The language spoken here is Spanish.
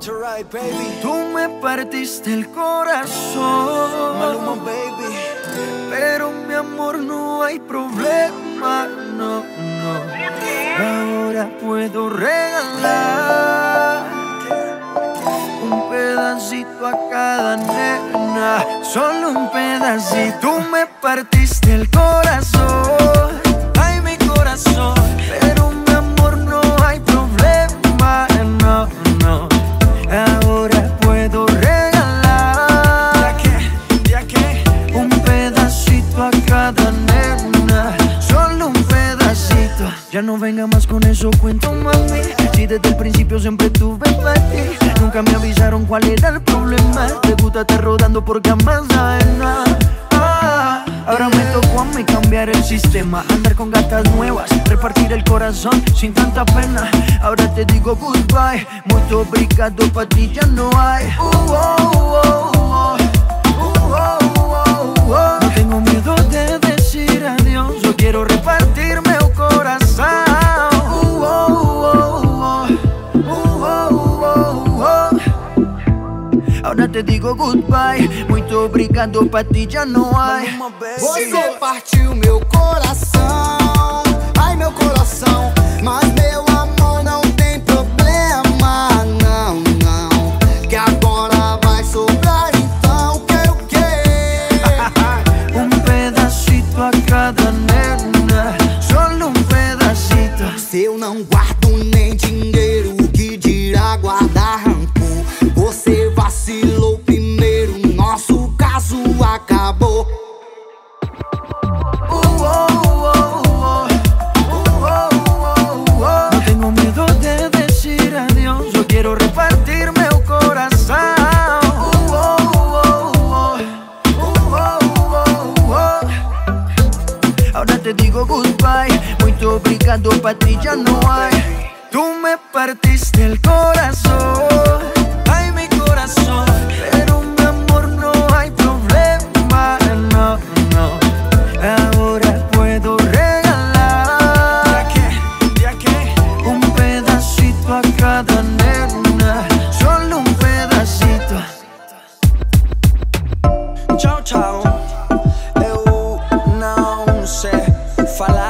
Tú me partiste el corazón. Maluma, baby. Pero mi amor, no hay problema, no, no. Ahora puedo regalar un pedacito a cada nena. Solo un pedacito. Tú me partiste el corazón. Solo un pedacito. Ya no venga más con eso, cuento mami. Si desde el principio siempre tuve ti. Nunca me avisaron cuál era el problema. Te gusta estar rodando por camas ajenas. Ah, Ahora me tocó a mí cambiar el sistema Andar con gatas nuevas, repartir el corazón sin tanta pena Ahora te digo goodbye, muy obrigado pa' ti ya no hay Uh, oh, oh, te digo goodbye, muito obrigado pa' ti já não baby. Você partiu meu coração, ai meu coração. Mas meu amor não tem problema, não, não. Que agora vai sobrar, então quero o quê? Un pedacito a cada nena, solo un pedacito. Se eu não guardo quiero repartirme el corazón. Uh, oh. Uh, oh, oh. Ahora te digo goodbye, muito obrigado pa' ti ya no hay. Tú me partiste el corazón. falar.